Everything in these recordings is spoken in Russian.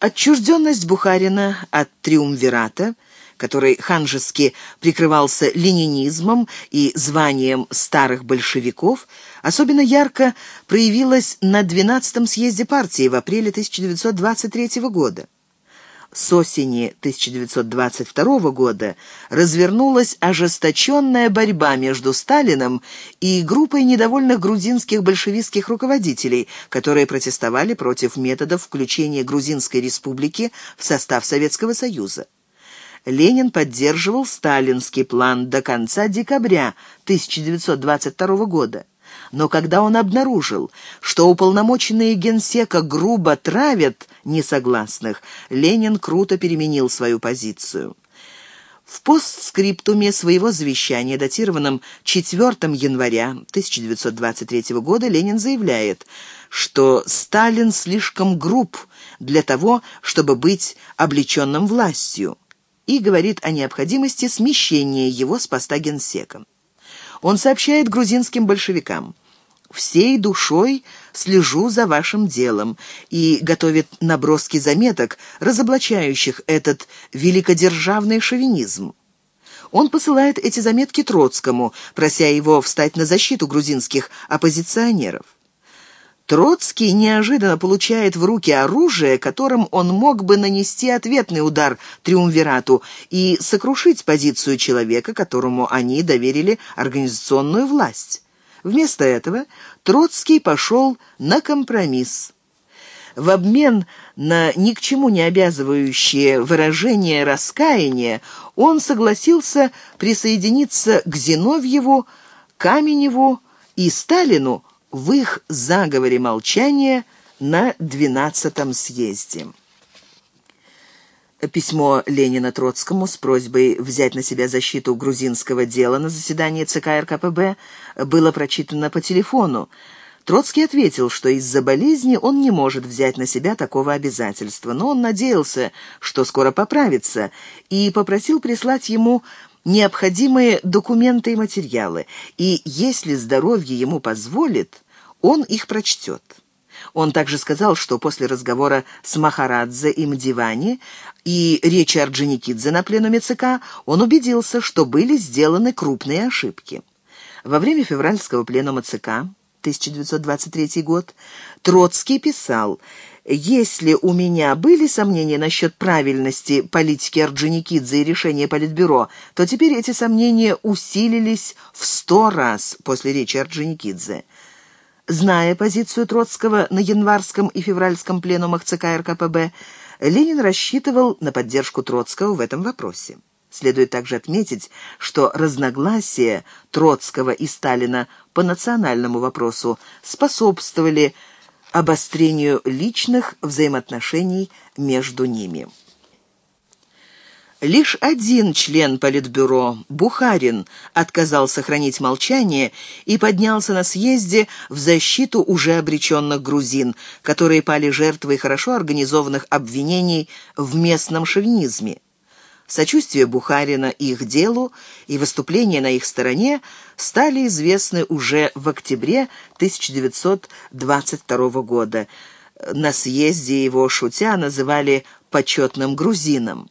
Отчужденность Бухарина от триумвирата, который ханжески прикрывался ленинизмом и званием старых большевиков, особенно ярко проявилась на 12-м съезде партии в апреле 1923 года. С осени 1922 года развернулась ожесточенная борьба между Сталином и группой недовольных грузинских большевистских руководителей, которые протестовали против методов включения Грузинской республики в состав Советского Союза. Ленин поддерживал сталинский план до конца декабря 1922 года. Но когда он обнаружил, что уполномоченные генсека грубо травят несогласных, Ленин круто переменил свою позицию. В постскриптуме своего завещания, датированном 4 января 1923 года, Ленин заявляет, что Сталин слишком груб для того, чтобы быть облеченным властью, и говорит о необходимости смещения его с поста генсека. Он сообщает грузинским большевикам «Всей душой слежу за вашим делом» и готовит наброски заметок, разоблачающих этот великодержавный шовинизм. Он посылает эти заметки Троцкому, прося его встать на защиту грузинских оппозиционеров. Троцкий неожиданно получает в руки оружие, которым он мог бы нанести ответный удар Триумвирату и сокрушить позицию человека, которому они доверили организационную власть. Вместо этого Троцкий пошел на компромисс. В обмен на ни к чему не обязывающее выражение раскаяния он согласился присоединиться к Зиновьеву, Каменеву и Сталину в их заговоре молчания на 12-м съезде. Письмо Ленина Троцкому с просьбой взять на себя защиту грузинского дела на заседании ЦК РКПБ было прочитано по телефону. Троцкий ответил, что из-за болезни он не может взять на себя такого обязательства, но он надеялся, что скоро поправится, и попросил прислать ему необходимые документы и материалы, и, если здоровье ему позволит, он их прочтет. Он также сказал, что после разговора с Махарадзе и Мдивани и речи Орджоникидзе на пленуме ЦК он убедился, что были сделаны крупные ошибки. Во время февральского пленума ЦК 1923 год Троцкий писал если у меня были сомнения насчет правильности политики Орджоникидзе и решения Политбюро, то теперь эти сомнения усилились в сто раз после речи Орджоникидзе. Зная позицию Троцкого на январском и февральском пленумах ЦК РКПБ, Ленин рассчитывал на поддержку Троцкого в этом вопросе. Следует также отметить, что разногласия Троцкого и Сталина по национальному вопросу способствовали обострению личных взаимоотношений между ними. Лишь один член Политбюро, Бухарин, отказал сохранить молчание и поднялся на съезде в защиту уже обреченных грузин, которые пали жертвой хорошо организованных обвинений в местном шовинизме. Сочувствие Бухарина их делу и выступления на их стороне стали известны уже в октябре 1922 года. На съезде его, шутя, называли «почетным грузином».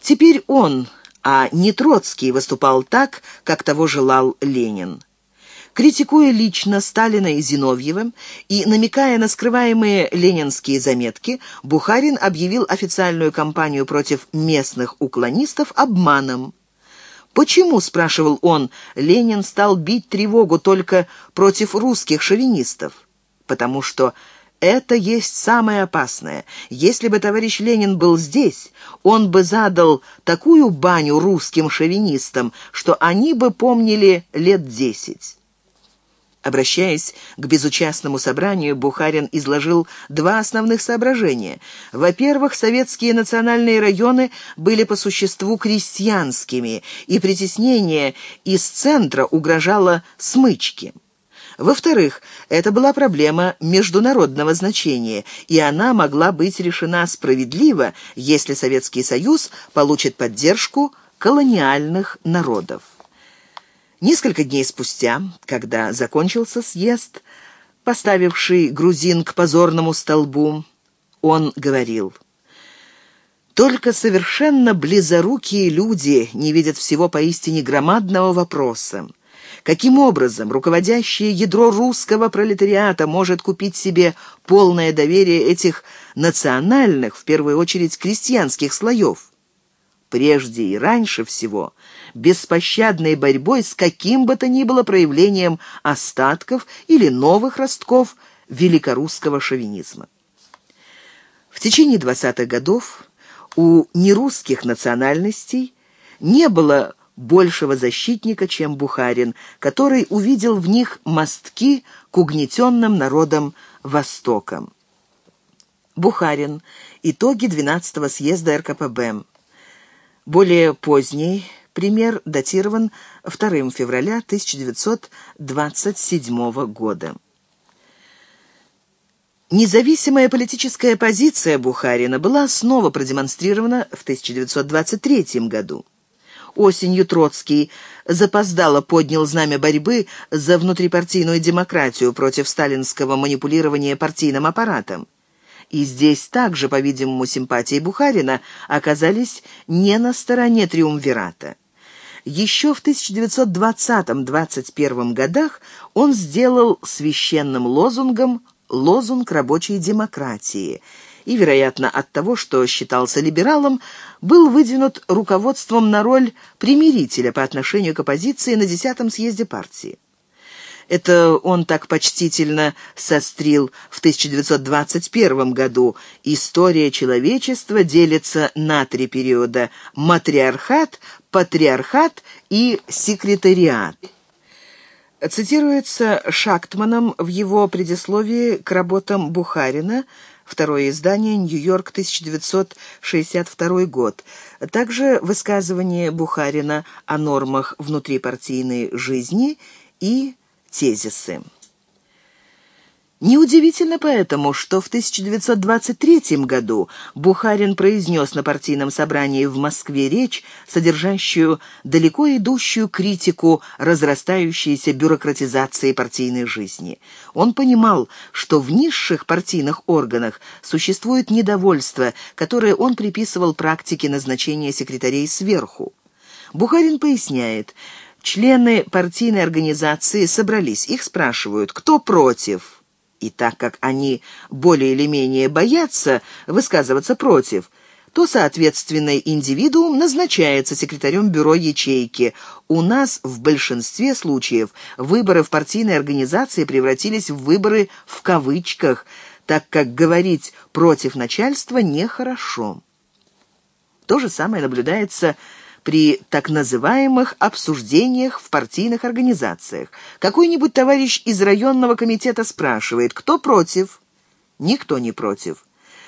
Теперь он, а не Троцкий, выступал так, как того желал Ленин. Критикуя лично Сталина и Зиновьева и намекая на скрываемые ленинские заметки, Бухарин объявил официальную кампанию против местных уклонистов обманом. «Почему, — спрашивал он, — Ленин стал бить тревогу только против русских шовинистов? Потому что это есть самое опасное. Если бы товарищ Ленин был здесь, он бы задал такую баню русским шовинистам, что они бы помнили лет десять. Обращаясь к безучастному собранию, Бухарин изложил два основных соображения. Во-первых, советские национальные районы были по существу крестьянскими, и притеснение из центра угрожало смычке. Во-вторых, это была проблема международного значения, и она могла быть решена справедливо, если Советский Союз получит поддержку колониальных народов. Несколько дней спустя, когда закончился съезд, поставивший грузин к позорному столбу, Он говорил, «Только совершенно близорукие люди не видят всего поистине громадного вопроса. Каким образом руководящее ядро русского пролетариата может купить себе полное доверие этих национальных, в первую очередь крестьянских слоев? Прежде и раньше всего беспощадной борьбой с каким бы то ни было проявлением остатков или новых ростков великорусского шовинизма. В течение 20-х годов у нерусских национальностей не было большего защитника, чем Бухарин, который увидел в них мостки к угнетенным народам Востоком. Бухарин. Итоги 12-го съезда РКПБ. Более поздний пример датирован 2 февраля 1927 года. Независимая политическая позиция Бухарина была снова продемонстрирована в 1923 году. Осенью Троцкий запоздало поднял знамя борьбы за внутрипартийную демократию против сталинского манипулирования партийным аппаратом. И здесь также, по-видимому, симпатии Бухарина оказались не на стороне триумвирата. Еще в 1920-21 годах он сделал священным лозунгом лозунг рабочей демократии и, вероятно, от того, что считался либералом, был выдвинут руководством на роль примирителя по отношению к оппозиции на 10-м съезде партии. Это он так почтительно сострил в 1921 году. История человечества делится на три периода – матриархат, патриархат и секретариат цитируется Шактманом в его предисловии к работам Бухарина, второе издание, Нью-Йорк, 1962 год. Также высказывание Бухарина о нормах внутрипартийной жизни и тезисы. Неудивительно поэтому, что в 1923 году Бухарин произнес на партийном собрании в Москве речь, содержащую далеко идущую критику разрастающейся бюрократизации партийной жизни. Он понимал, что в низших партийных органах существует недовольство, которое он приписывал практике назначения секретарей сверху. Бухарин поясняет, члены партийной организации собрались, их спрашивают, кто против – и так как они более или менее боятся высказываться против, то, соответственный индивидуум назначается секретарем бюро ячейки. У нас в большинстве случаев выборы в партийной организации превратились в выборы в кавычках, так как говорить против начальства нехорошо. То же самое наблюдается при так называемых обсуждениях в партийных организациях. Какой-нибудь товарищ из районного комитета спрашивает, кто против? Никто не против.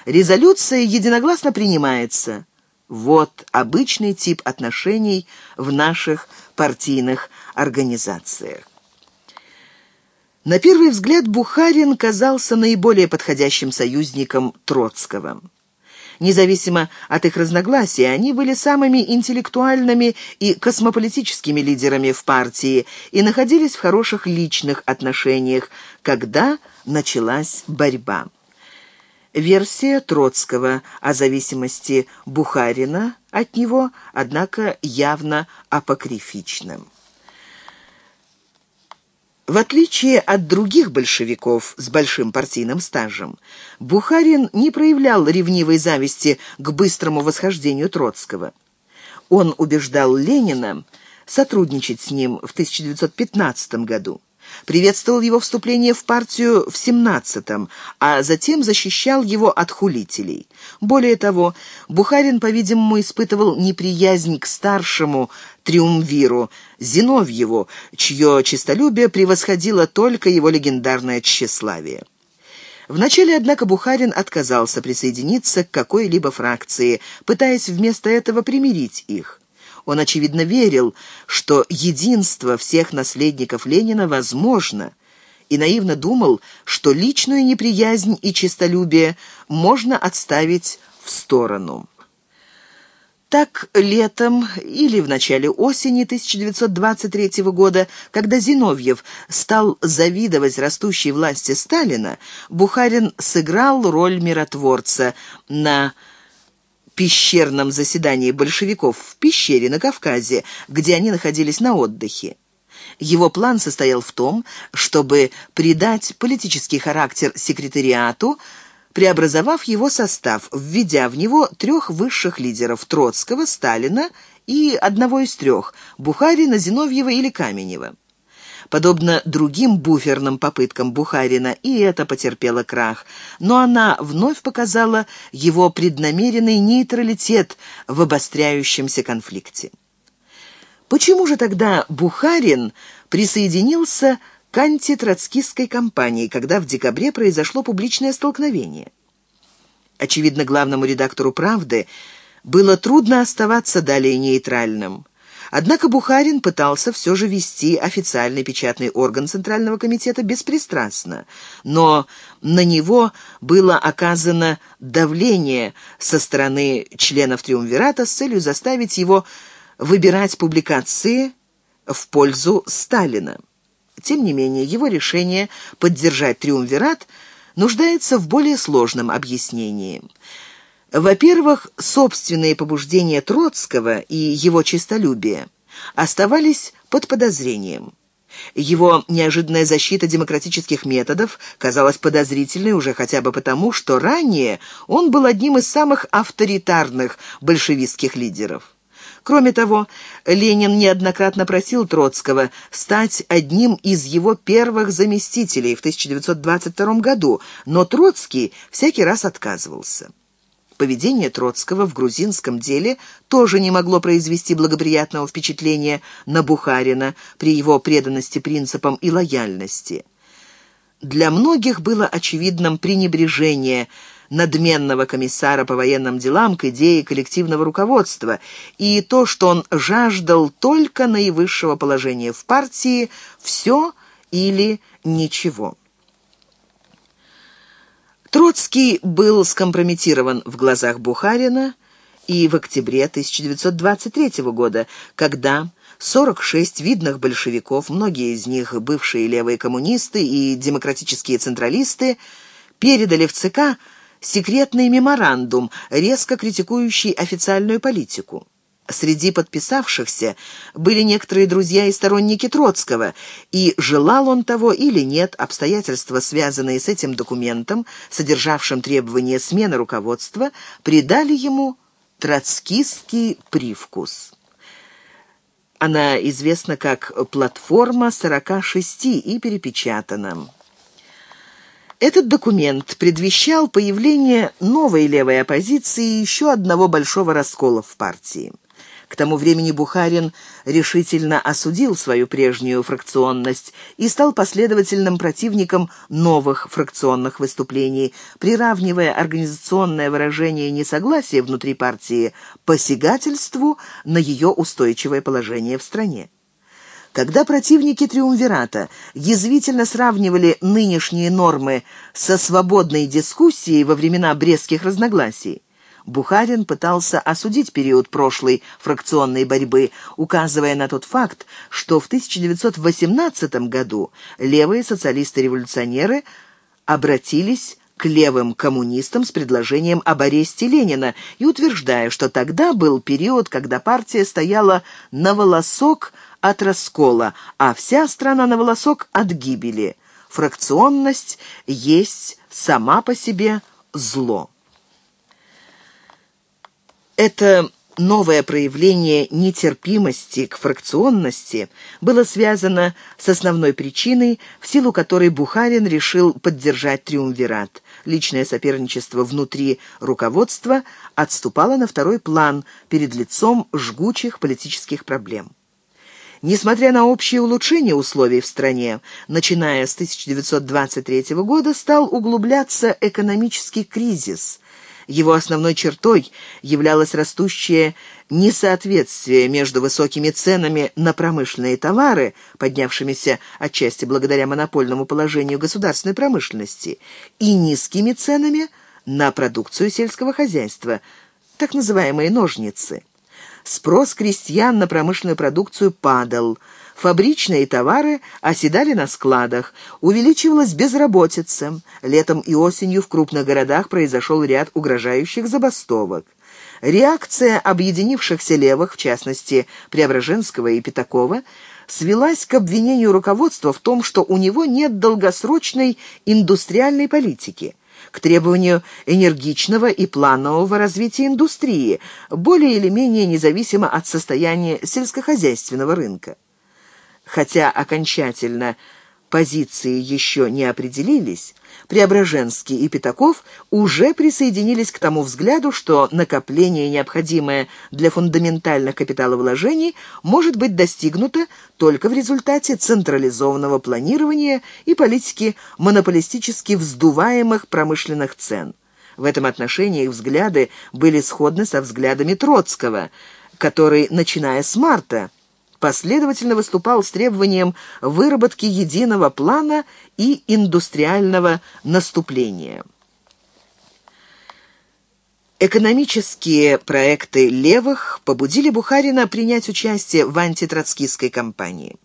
Резолюция единогласно принимается. Вот обычный тип отношений в наших партийных организациях. На первый взгляд Бухарин казался наиболее подходящим союзником Троцкого. Независимо от их разногласий, они были самыми интеллектуальными и космополитическими лидерами в партии и находились в хороших личных отношениях, когда началась борьба. Версия Троцкого о зависимости Бухарина от него, однако, явно апокрифична. В отличие от других большевиков с большим партийным стажем, Бухарин не проявлял ревнивой зависти к быстрому восхождению Троцкого. Он убеждал Ленина сотрудничать с ним в 1915 году приветствовал его вступление в партию в 17-м, а затем защищал его от хулителей. Более того, Бухарин, по-видимому, испытывал неприязнь к старшему триумвиру Зиновьеву, чье честолюбие превосходило только его легендарное тщеславие. Вначале, однако, Бухарин отказался присоединиться к какой-либо фракции, пытаясь вместо этого примирить их. Он, очевидно, верил, что единство всех наследников Ленина возможно, и наивно думал, что личную неприязнь и честолюбие можно отставить в сторону. Так, летом или в начале осени 1923 года, когда Зиновьев стал завидовать растущей власти Сталина, Бухарин сыграл роль миротворца на пещерном заседании большевиков в пещере на Кавказе, где они находились на отдыхе. Его план состоял в том, чтобы придать политический характер секретариату, преобразовав его состав, введя в него трех высших лидеров – Троцкого, Сталина и одного из трех – Бухарина, Зиновьева или Каменева. Подобно другим буферным попыткам Бухарина, и это потерпело крах, но она вновь показала его преднамеренный нейтралитет в обостряющемся конфликте. Почему же тогда Бухарин присоединился к антитроцкистской кампании, когда в декабре произошло публичное столкновение. Очевидно, главному редактору «Правды» было трудно оставаться далее нейтральным. Однако Бухарин пытался все же вести официальный печатный орган Центрального комитета беспристрастно, но на него было оказано давление со стороны членов Триумвирата с целью заставить его выбирать публикации в пользу Сталина. Тем не менее, его решение поддержать триумвират нуждается в более сложном объяснении. Во-первых, собственные побуждения Троцкого и его честолюбие оставались под подозрением. Его неожиданная защита демократических методов казалась подозрительной уже хотя бы потому, что ранее он был одним из самых авторитарных большевистских лидеров. Кроме того, Ленин неоднократно просил Троцкого стать одним из его первых заместителей в 1922 году, но Троцкий всякий раз отказывался. Поведение Троцкого в грузинском деле тоже не могло произвести благоприятного впечатления на Бухарина при его преданности принципам и лояльности. Для многих было очевидным пренебрежение – надменного комиссара по военным делам к идее коллективного руководства и то, что он жаждал только наивысшего положения в партии «все или ничего». Троцкий был скомпрометирован в глазах Бухарина и в октябре 1923 года, когда 46 видных большевиков, многие из них бывшие левые коммунисты и демократические централисты, передали в ЦК секретный меморандум, резко критикующий официальную политику. Среди подписавшихся были некоторые друзья и сторонники Троцкого, и желал он того или нет, обстоятельства, связанные с этим документом, содержавшим требование смены руководства, придали ему троцкистский привкус. Она известна как «Платформа 46» и перепечатана. Этот документ предвещал появление новой левой оппозиции и еще одного большого раскола в партии. К тому времени Бухарин решительно осудил свою прежнюю фракционность и стал последовательным противником новых фракционных выступлений, приравнивая организационное выражение несогласия внутри партии посягательству на ее устойчивое положение в стране. Когда противники Триумвирата язвительно сравнивали нынешние нормы со свободной дискуссией во времена брестских разногласий, Бухарин пытался осудить период прошлой фракционной борьбы, указывая на тот факт, что в 1918 году левые социалисты-революционеры обратились к левым коммунистам с предложением об аресте Ленина и утверждая, что тогда был период, когда партия стояла на волосок от раскола, а вся страна на волосок от гибели. Фракционность есть сама по себе зло. Это новое проявление нетерпимости к фракционности было связано с основной причиной, в силу которой Бухарин решил поддержать триумвират. Личное соперничество внутри руководства отступало на второй план перед лицом жгучих политических проблем. Несмотря на общее улучшение условий в стране, начиная с 1923 года стал углубляться экономический кризис. Его основной чертой являлось растущее несоответствие между высокими ценами на промышленные товары, поднявшимися отчасти благодаря монопольному положению государственной промышленности, и низкими ценами на продукцию сельского хозяйства, так называемые ножницы. Спрос крестьян на промышленную продукцию падал. Фабричные товары оседали на складах, увеличивалась безработица. Летом и осенью в крупных городах произошел ряд угрожающих забастовок. Реакция объединившихся левых, в частности Преображенского и Пятакова, свелась к обвинению руководства в том, что у него нет долгосрочной индустриальной политики, к требованию энергичного и планового развития индустрии, более или менее независимо от состояния сельскохозяйственного рынка. Хотя окончательно позиции еще не определились, Преображенский и Пятаков уже присоединились к тому взгляду, что накопление, необходимое для фундаментальных капиталовложений, может быть достигнуто только в результате централизованного планирования и политики монополистически вздуваемых промышленных цен. В этом отношении их взгляды были сходны со взглядами Троцкого, который, начиная с марта, последовательно выступал с требованием выработки единого плана и индустриального наступления. Экономические проекты левых побудили Бухарина принять участие в антитроцкистской кампании.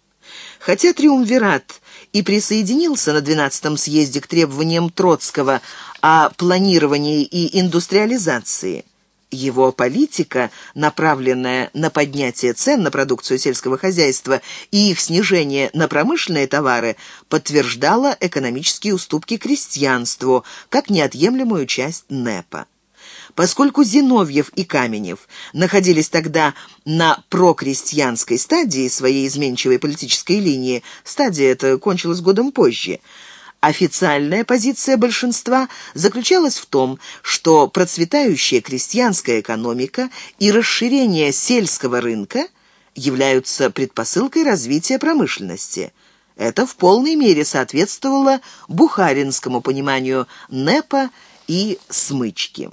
Хотя Триумвират и присоединился на 12-м съезде к требованиям Троцкого о планировании и индустриализации – его политика, направленная на поднятие цен на продукцию сельского хозяйства и их снижение на промышленные товары, подтверждала экономические уступки крестьянству как неотъемлемую часть НЭПа. Поскольку Зиновьев и Каменев находились тогда на прокрестьянской стадии своей изменчивой политической линии, стадия эта кончилась годом позже – Официальная позиция большинства заключалась в том, что процветающая крестьянская экономика и расширение сельского рынка являются предпосылкой развития промышленности. Это в полной мере соответствовало бухаринскому пониманию НЭПа и смычки.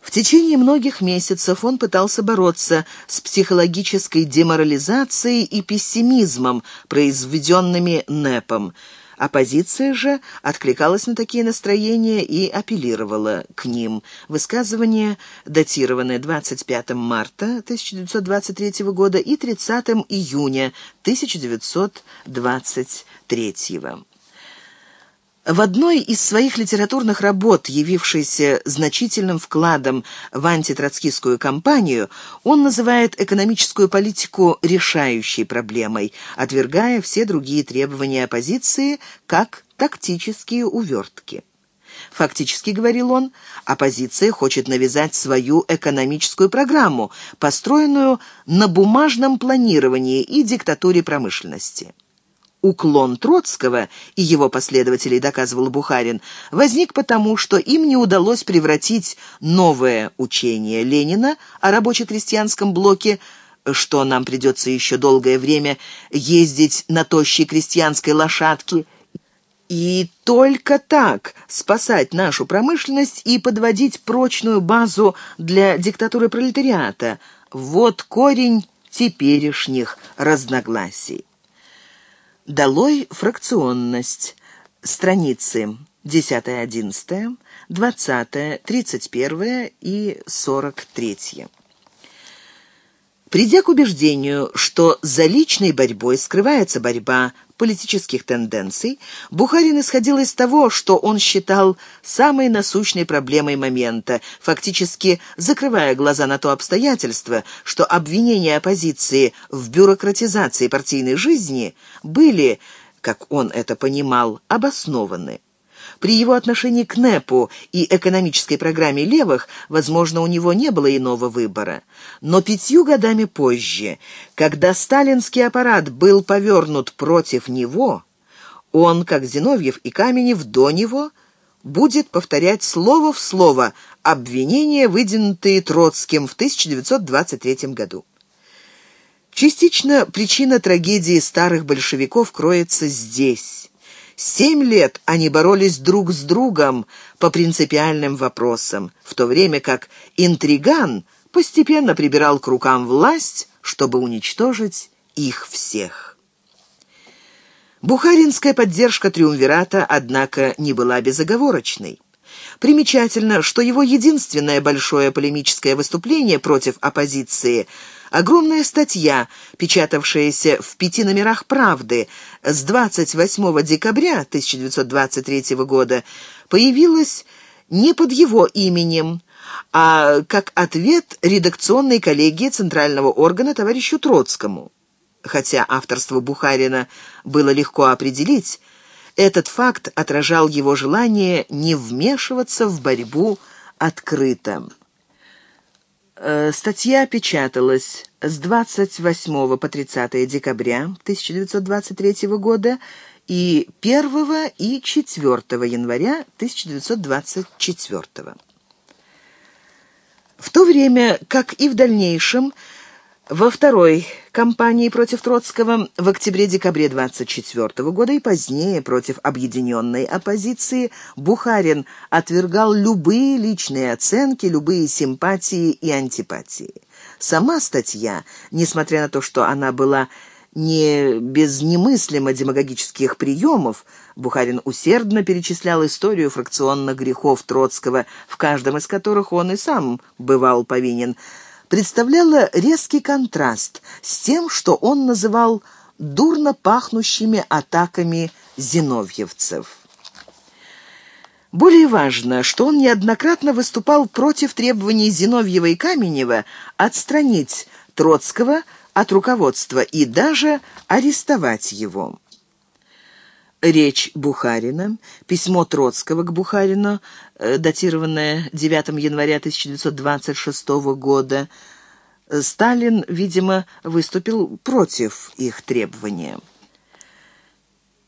В течение многих месяцев он пытался бороться с психологической деморализацией и пессимизмом, произведенными НЭПом – Оппозиция же откликалась на такие настроения и апеллировала к ним. Высказывание, датированное 25 марта 1923 года и 30 июня 1923 года. В одной из своих литературных работ, явившейся значительным вкладом в антитроцкистскую кампанию, он называет экономическую политику решающей проблемой, отвергая все другие требования оппозиции как тактические увертки. Фактически, говорил он, оппозиция хочет навязать свою экономическую программу, построенную на бумажном планировании и диктатуре промышленности. Уклон Троцкого и его последователей, доказывал Бухарин, возник потому, что им не удалось превратить новое учение Ленина о рабоче-крестьянском блоке что нам придется еще долгое время ездить на тощей крестьянской лошадке, и только так спасать нашу промышленность и подводить прочную базу для диктатуры пролетариата. Вот корень теперешних разногласий. Долой фракционность. Страницы 10-11, 20, 31 и 43. Придя к убеждению, что за личной борьбой скрывается борьба политических тенденций, Бухарин исходил из того, что он считал самой насущной проблемой момента, фактически закрывая глаза на то обстоятельство, что обвинения оппозиции в бюрократизации партийной жизни были, как он это понимал, обоснованы. При его отношении к НЭПу и экономической программе левых, возможно, у него не было иного выбора. Но пятью годами позже, когда сталинский аппарат был повернут против него, он, как Зиновьев и Каменев до него, будет повторять слово в слово обвинения, выдвинутые Троцким в 1923 году. Частично причина трагедии старых большевиков кроется здесь. Семь лет они боролись друг с другом по принципиальным вопросам, в то время как интриган постепенно прибирал к рукам власть, чтобы уничтожить их всех. Бухаринская поддержка Триумвирата, однако, не была безоговорочной. Примечательно, что его единственное большое полемическое выступление против оппозиции – Огромная статья, печатавшаяся в пяти номерах «Правды» с 28 декабря 1923 года, появилась не под его именем, а как ответ редакционной коллегии Центрального органа товарищу Троцкому. Хотя авторство Бухарина было легко определить, этот факт отражал его желание не вмешиваться в борьбу открыто. Э, статья печаталась с 28 по 30 декабря 1923 года и 1 и 4 января 1924. В то время, как и в дальнейшем, во второй кампании против Троцкого в октябре-декабре 24 года и позднее против объединенной оппозиции Бухарин отвергал любые личные оценки, любые симпатии и антипатии. Сама статья, несмотря на то, что она была не без немыслимо демагогических приемов, Бухарин усердно перечислял историю фракционных грехов Троцкого, в каждом из которых он и сам бывал повинен – представляла резкий контраст с тем, что он называл дурно пахнущими атаками зиновьевцев. Более важно, что он неоднократно выступал против требований Зиновьева и Каменева отстранить Троцкого от руководства и даже арестовать его. Речь Бухарина, письмо Троцкого к Бухарину, э, датированное 9 января 1926 года, Сталин, видимо, выступил против их требования.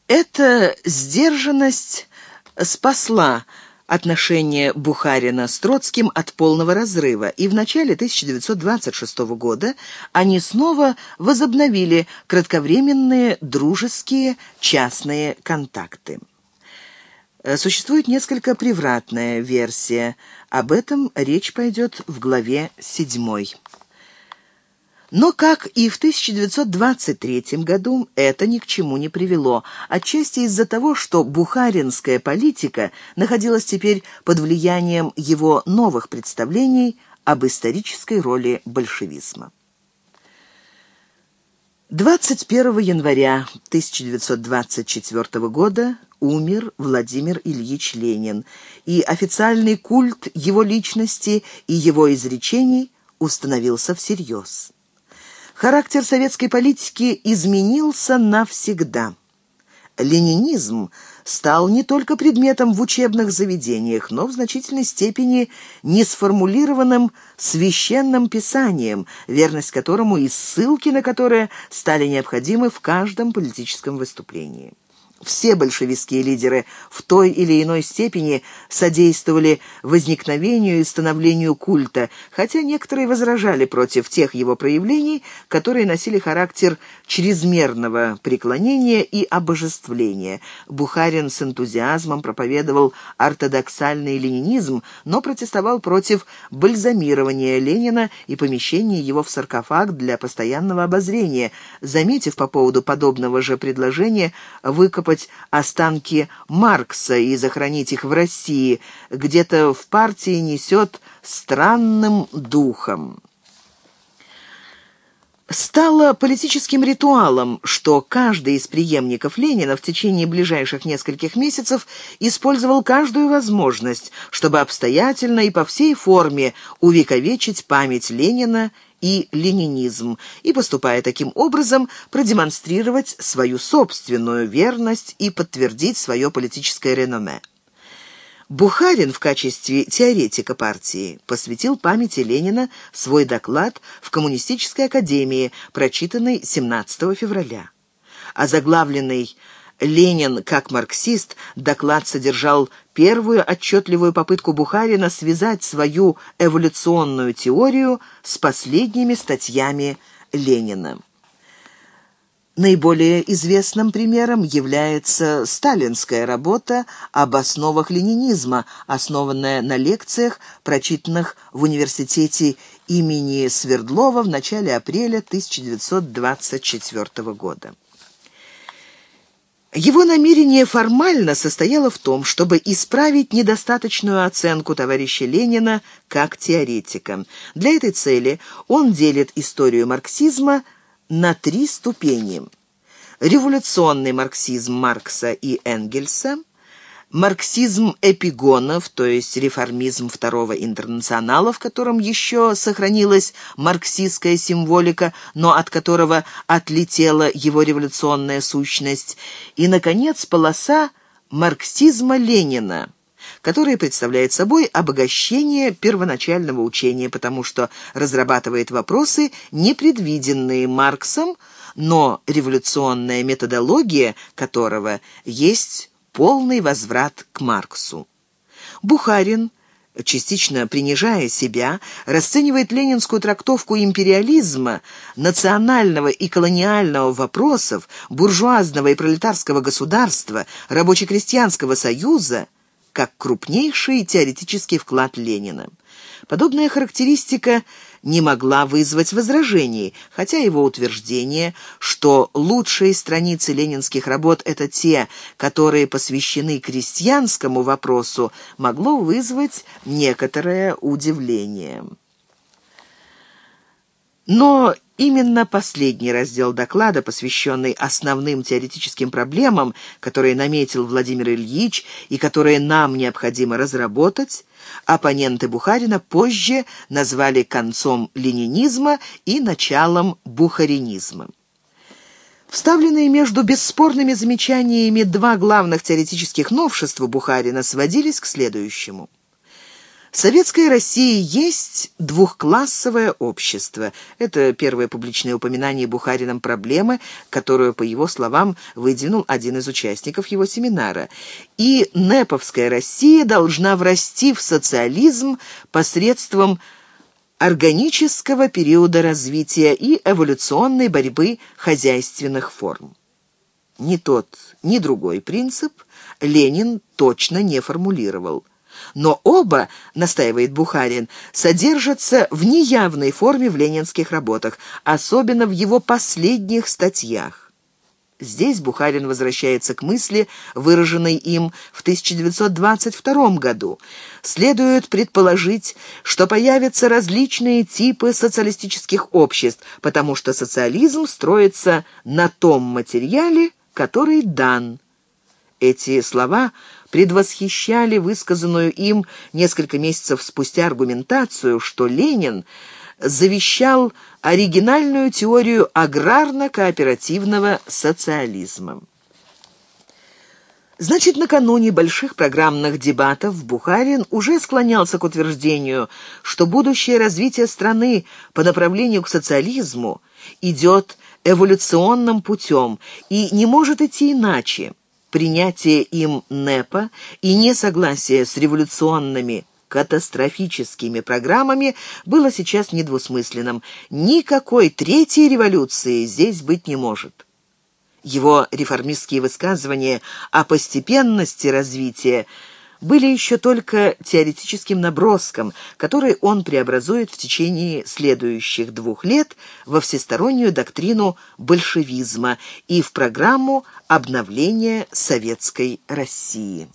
Эта сдержанность спасла отношения Бухарина с Троцким от полного разрыва, и в начале 1926 года они снова возобновили кратковременные дружеские частные контакты. Существует несколько превратная версия. Об этом речь пойдет в главе 7. Но, как и в 1923 году, это ни к чему не привело, отчасти из-за того, что бухаринская политика находилась теперь под влиянием его новых представлений об исторической роли большевизма. 21 января 1924 года умер Владимир Ильич Ленин, и официальный культ его личности и его изречений установился всерьез. Характер советской политики изменился навсегда. Ленинизм стал не только предметом в учебных заведениях, но в значительной степени несформулированным священным писанием, верность которому и ссылки на которое стали необходимы в каждом политическом выступлении. Все большевистские лидеры в той или иной степени содействовали возникновению и становлению культа, хотя некоторые возражали против тех его проявлений, которые носили характер чрезмерного преклонения и обожествления. Бухарин с энтузиазмом проповедовал ортодоксальный ленинизм, но протестовал против бальзамирования Ленина и помещения его в саркофаг для постоянного обозрения, заметив по поводу подобного же предложения выкопать выкопать останки Маркса и захоронить их в России, где-то в партии несет странным духом. Стало политическим ритуалом, что каждый из преемников Ленина в течение ближайших нескольких месяцев использовал каждую возможность, чтобы обстоятельно и по всей форме увековечить память Ленина и ленинизм, и, поступая таким образом, продемонстрировать свою собственную верность и подтвердить свое политическое реноме. Бухарин в качестве теоретика партии посвятил памяти Ленина свой доклад в Коммунистической академии, прочитанный 17 февраля. Озаглавленный «Ленин как марксист» доклад содержал первую отчетливую попытку Бухарина связать свою эволюционную теорию с последними статьями Ленина. Наиболее известным примером является сталинская работа об основах ленинизма, основанная на лекциях, прочитанных в университете имени Свердлова в начале апреля 1924 года. Его намерение формально состояло в том, чтобы исправить недостаточную оценку товарища Ленина как теоретика. Для этой цели он делит историю марксизма на три ступени. Революционный марксизм Маркса и Энгельса – марксизм эпигонов, то есть реформизм второго интернационала, в котором еще сохранилась марксистская символика, но от которого отлетела его революционная сущность, и, наконец, полоса марксизма Ленина которая представляет собой обогащение первоначального учения, потому что разрабатывает вопросы, непредвиденные Марксом, но революционная методология которого есть полный возврат к Марксу. Бухарин, частично принижая себя, расценивает ленинскую трактовку империализма, национального и колониального вопросов, буржуазного и пролетарского государства, рабоче-крестьянского союза как крупнейший теоретический вклад Ленина. Подобная характеристика не могла вызвать возражений, хотя его утверждение, что лучшие страницы ленинских работ – это те, которые посвящены крестьянскому вопросу, могло вызвать некоторое удивление. Но именно последний раздел доклада, посвященный основным теоретическим проблемам, которые наметил Владимир Ильич и которые нам необходимо разработать, оппоненты Бухарина позже назвали концом ленинизма и началом бухаринизма. Вставленные между бесспорными замечаниями два главных теоретических новшества Бухарина сводились к следующему – Советская Россия есть двухклассовое общество. Это первое публичное упоминание Бухарином проблемы, которую, по его словам, выдвинул один из участников его семинара. И Неповская Россия должна врасти в социализм посредством органического периода развития и эволюционной борьбы хозяйственных форм. Ни тот, ни другой принцип Ленин точно не формулировал. Но оба, настаивает Бухарин, содержатся в неявной форме в ленинских работах, особенно в его последних статьях. Здесь Бухарин возвращается к мысли, выраженной им в 1922 году. Следует предположить, что появятся различные типы социалистических обществ, потому что социализм строится на том материале, который дан. Эти слова предвосхищали высказанную им несколько месяцев спустя аргументацию, что Ленин завещал оригинальную теорию аграрно-кооперативного социализма. Значит, накануне больших программных дебатов Бухарин уже склонялся к утверждению, что будущее развитие страны по направлению к социализму идет эволюционным путем и не может идти иначе принятие им НЭПа и несогласие с революционными катастрофическими программами было сейчас недвусмысленным. Никакой третьей революции здесь быть не может. Его реформистские высказывания о постепенности развития были еще только теоретическим наброском, который он преобразует в течение следующих двух лет во всестороннюю доктрину большевизма и в программу обновления советской России.